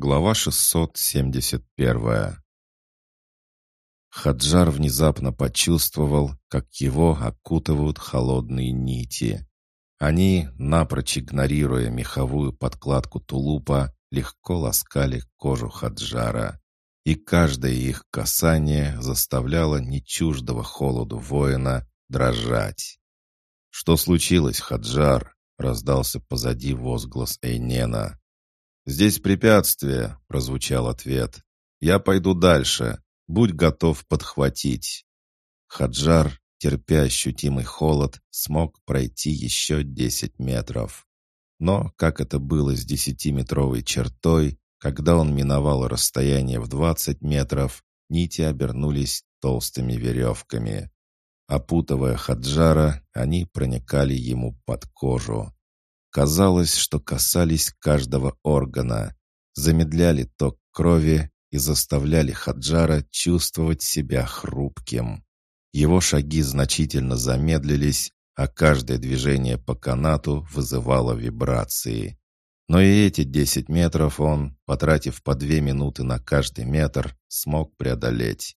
Глава 671 Хаджар внезапно почувствовал, как его окутывают холодные нити. Они, напрочь игнорируя меховую подкладку тулупа, легко ласкали кожу Хаджара. И каждое их касание заставляло нечуждого холоду воина дрожать. «Что случилось, Хаджар?» — раздался позади возглас Эйнена. «Здесь препятствие», — прозвучал ответ. «Я пойду дальше. Будь готов подхватить». Хаджар, терпя ощутимый холод, смог пройти еще десять метров. Но, как это было с десятиметровой чертой, когда он миновал расстояние в двадцать метров, нити обернулись толстыми веревками. Опутывая Хаджара, они проникали ему под кожу. Казалось, что касались каждого органа, замедляли ток крови и заставляли Хаджара чувствовать себя хрупким. Его шаги значительно замедлились, а каждое движение по канату вызывало вибрации. Но и эти десять метров он, потратив по две минуты на каждый метр, смог преодолеть.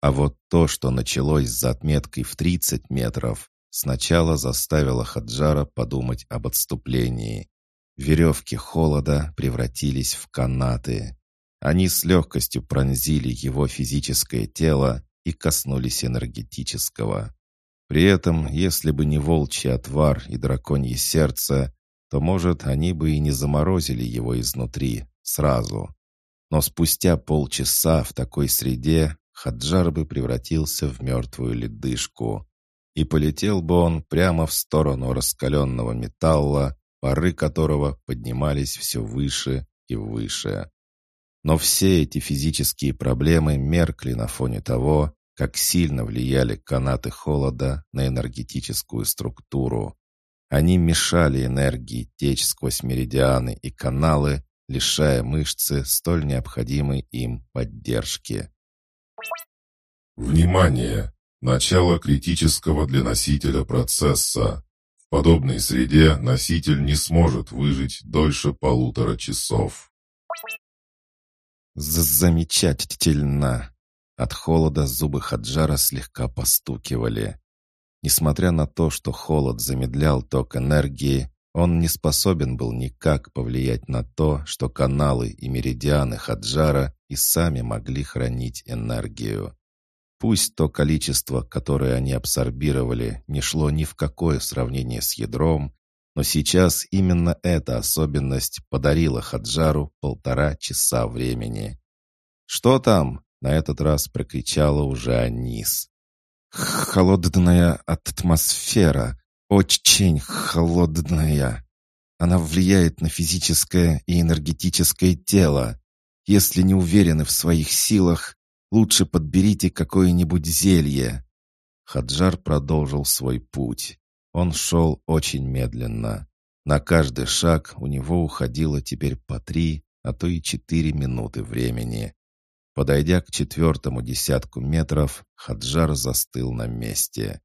А вот то, что началось с отметкой в 30 метров, сначала заставило Хаджара подумать об отступлении. Веревки холода превратились в канаты. Они с легкостью пронзили его физическое тело и коснулись энергетического. При этом, если бы не волчий отвар и драконье сердце, то, может, они бы и не заморозили его изнутри, сразу. Но спустя полчаса в такой среде Хаджар бы превратился в мертвую ледышку. И полетел бы он прямо в сторону раскаленного металла, пары которого поднимались все выше и выше. Но все эти физические проблемы меркли на фоне того, как сильно влияли канаты холода на энергетическую структуру. Они мешали энергии течь сквозь меридианы и каналы, лишая мышцы столь необходимой им поддержки. Внимание! Начало критического для носителя процесса. В подобной среде носитель не сможет выжить дольше полутора часов. Замечательно! От холода зубы Хаджара слегка постукивали. Несмотря на то, что холод замедлял ток энергии, он не способен был никак повлиять на то, что каналы и меридианы Хаджара и сами могли хранить энергию. Пусть то количество, которое они абсорбировали, не шло ни в какое сравнение с ядром, но сейчас именно эта особенность подарила Хаджару полтора часа времени. «Что там?» — на этот раз прокричала уже Анис. «Холодная атмосфера, очень холодная. Она влияет на физическое и энергетическое тело. Если не уверены в своих силах, лучше подберите какое-нибудь зелье». Хаджар продолжил свой путь. Он шел очень медленно. На каждый шаг у него уходило теперь по три, а то и четыре минуты времени. Подойдя к четвертому десятку метров, Хаджар застыл на месте.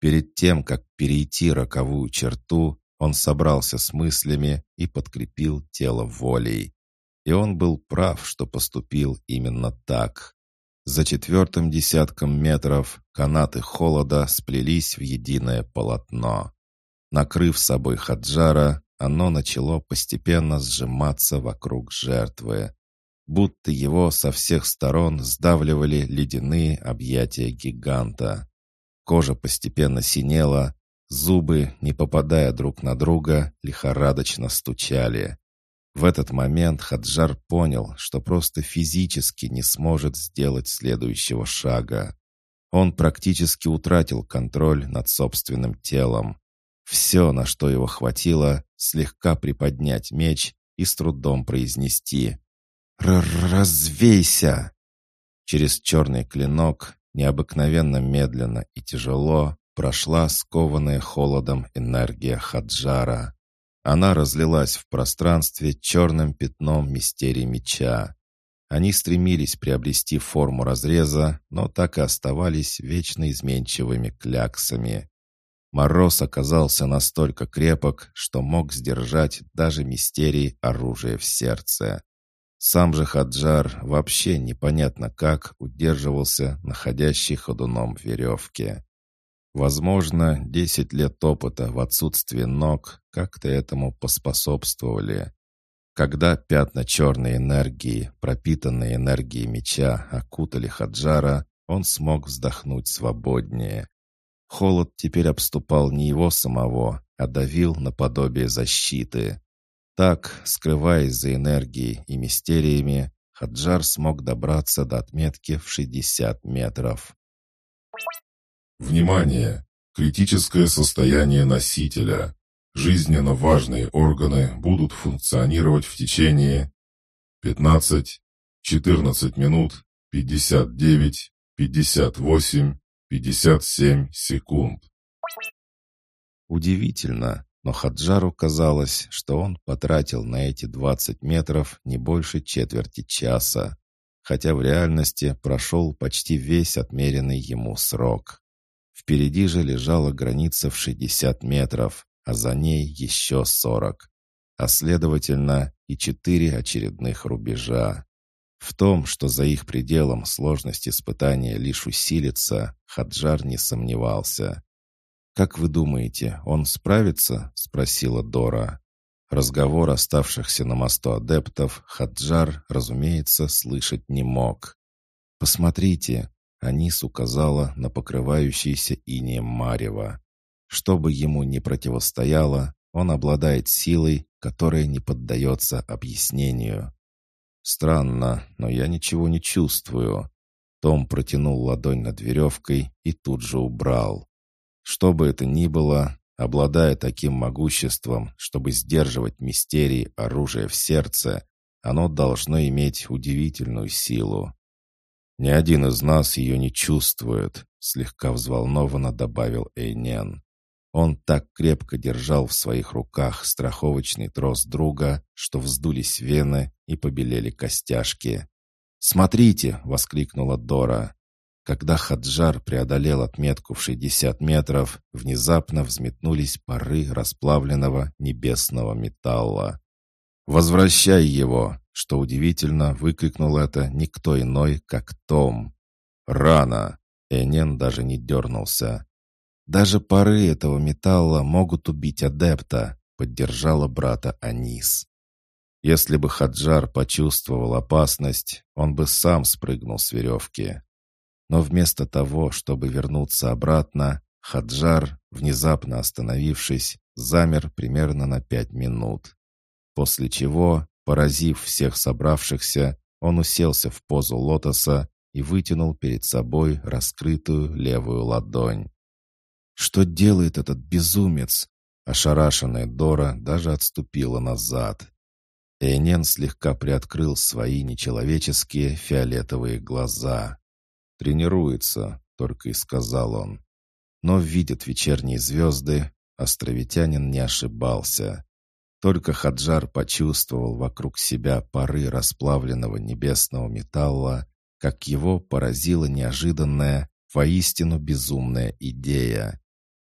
Перед тем, как перейти роковую черту, он собрался с мыслями и подкрепил тело волей. И он был прав, что поступил именно так. За четвертым десятком метров канаты холода сплелись в единое полотно. Накрыв собой Хаджара, оно начало постепенно сжиматься вокруг жертвы, будто его со всех сторон сдавливали ледяные объятия гиганта. Кожа постепенно синела, зубы, не попадая друг на друга, лихорадочно стучали. В этот момент Хаджар понял, что просто физически не сможет сделать следующего шага. Он практически утратил контроль над собственным телом. Все, на что его хватило, слегка приподнять меч и с трудом произнести «Развейся!» Через черный клинок, необыкновенно медленно и тяжело, прошла скованная холодом энергия Хаджара. Она разлилась в пространстве черным пятном мистерии меча. Они стремились приобрести форму разреза, но так и оставались вечно изменчивыми кляксами. Мороз оказался настолько крепок, что мог сдержать даже мистерий оружия в сердце. Сам же Хаджар вообще непонятно как удерживался находящий ходуном веревке. Возможно, десять лет опыта в отсутствии ног как-то этому поспособствовали. Когда пятна черной энергии, пропитанные энергией меча, окутали Хаджара, он смог вздохнуть свободнее. Холод теперь обступал не его самого, а давил наподобие защиты. Так, скрываясь за энергией и мистериями, Хаджар смог добраться до отметки в 60 метров. Внимание! Критическое состояние носителя. Жизненно важные органы будут функционировать в течение 15, 14 минут, 59, 58, 57 секунд. Удивительно, но Хаджару казалось, что он потратил на эти 20 метров не больше четверти часа, хотя в реальности прошел почти весь отмеренный ему срок. Впереди же лежала граница в 60 метров, а за ней еще 40, а следовательно и четыре очередных рубежа. В том, что за их пределом сложность испытания лишь усилится, Хаджар не сомневался. «Как вы думаете, он справится?» — спросила Дора. Разговор оставшихся на мосту адептов Хаджар, разумеется, слышать не мог. «Посмотрите, Анис указала на покрывающийся инеем марево. Что бы ему ни противостояло, он обладает силой, которая не поддается объяснению. Странно, но я ничего не чувствую. Том протянул ладонь над веревкой и тут же убрал. Что бы это ни было, обладая таким могуществом, чтобы сдерживать мистерии оружия в сердце, оно должно иметь удивительную силу. «Ни один из нас ее не чувствует», — слегка взволнованно добавил Эйнен. Он так крепко держал в своих руках страховочный трос друга, что вздулись вены и побелели костяшки. «Смотрите!» — воскликнула Дора. Когда Хаджар преодолел отметку в 60 метров, внезапно взметнулись пары расплавленного небесного металла. «Возвращай его!» Что удивительно, выкрикнул это никто иной, как Том. «Рано!» Энен даже не дернулся. «Даже пары этого металла могут убить адепта», поддержала брата Анис. Если бы Хаджар почувствовал опасность, он бы сам спрыгнул с веревки. Но вместо того, чтобы вернуться обратно, Хаджар, внезапно остановившись, замер примерно на пять минут. После чего Поразив всех собравшихся, он уселся в позу лотоса и вытянул перед собой раскрытую левую ладонь. «Что делает этот безумец?» Ошарашенная Дора даже отступила назад. Эйнен слегка приоткрыл свои нечеловеческие фиолетовые глаза. «Тренируется», — только и сказал он. Но видят вечерние звезды, островитянин не ошибался. Только Хаджар почувствовал вокруг себя пары расплавленного небесного металла, как его поразила неожиданная, воистину безумная идея.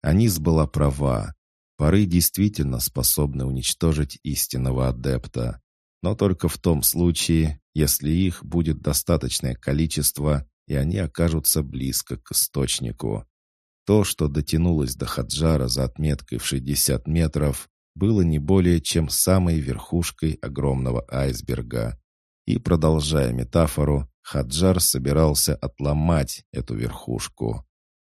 Анис была права. Пары действительно способны уничтожить истинного адепта, но только в том случае, если их будет достаточное количество, и они окажутся близко к источнику. То, что дотянулось до Хаджара за отметкой в 60 метров, было не более чем самой верхушкой огромного айсберга. И, продолжая метафору, Хаджар собирался отломать эту верхушку.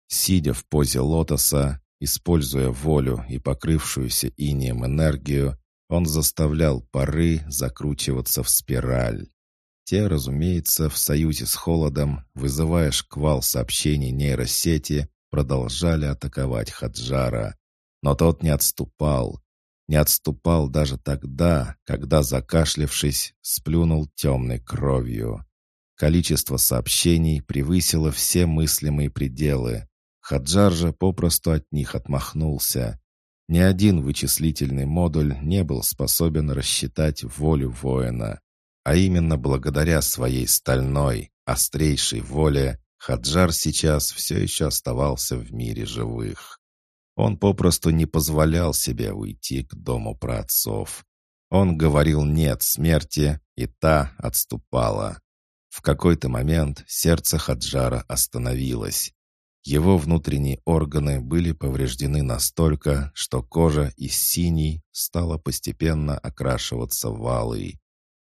Сидя в позе лотоса, используя волю и покрывшуюся инеем энергию, он заставлял пары закручиваться в спираль. Те, разумеется, в союзе с холодом, вызывая шквал сообщений нейросети, продолжали атаковать Хаджара. Но тот не отступал, не отступал даже тогда, когда, закашлявшись, сплюнул темной кровью. Количество сообщений превысило все мыслимые пределы. Хаджар же попросту от них отмахнулся. Ни один вычислительный модуль не был способен рассчитать волю воина. А именно благодаря своей стальной, острейшей воле Хаджар сейчас все еще оставался в мире живых. Он попросту не позволял себе уйти к дому праотцов. Он говорил «нет» смерти, и та отступала. В какой-то момент сердце Хаджара остановилось. Его внутренние органы были повреждены настолько, что кожа из синей стала постепенно окрашиваться в алый.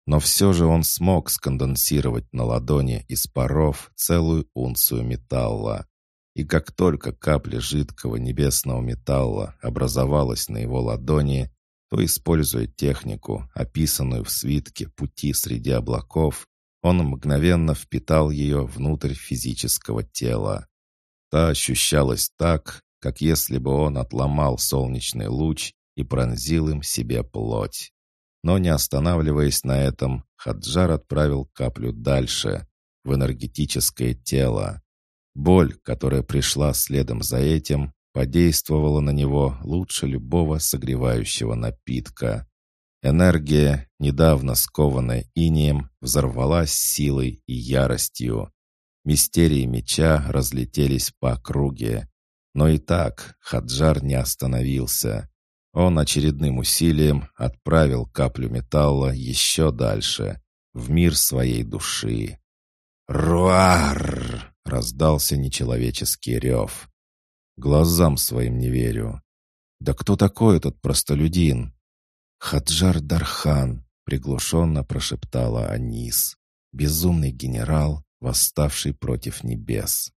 Но все же он смог сконденсировать на ладони из паров целую унцию металла. И как только капля жидкого небесного металла образовалась на его ладони, то, используя технику, описанную в свитке «Пути среди облаков», он мгновенно впитал ее внутрь физического тела. Та ощущалась так, как если бы он отломал солнечный луч и пронзил им себе плоть. Но не останавливаясь на этом, Хаджар отправил каплю дальше, в энергетическое тело. Боль, которая пришла следом за этим, подействовала на него лучше любого согревающего напитка. Энергия, недавно скованная инием, взорвалась силой и яростью. Мистерии меча разлетелись по округе. Но и так Хаджар не остановился. Он очередным усилием отправил каплю металла еще дальше, в мир своей души. «Руар!» — раздался нечеловеческий рев. Глазам своим не верю. «Да кто такой этот простолюдин?» «Хаджар Дархан», — приглушенно прошептала Анис. «Безумный генерал, восставший против небес».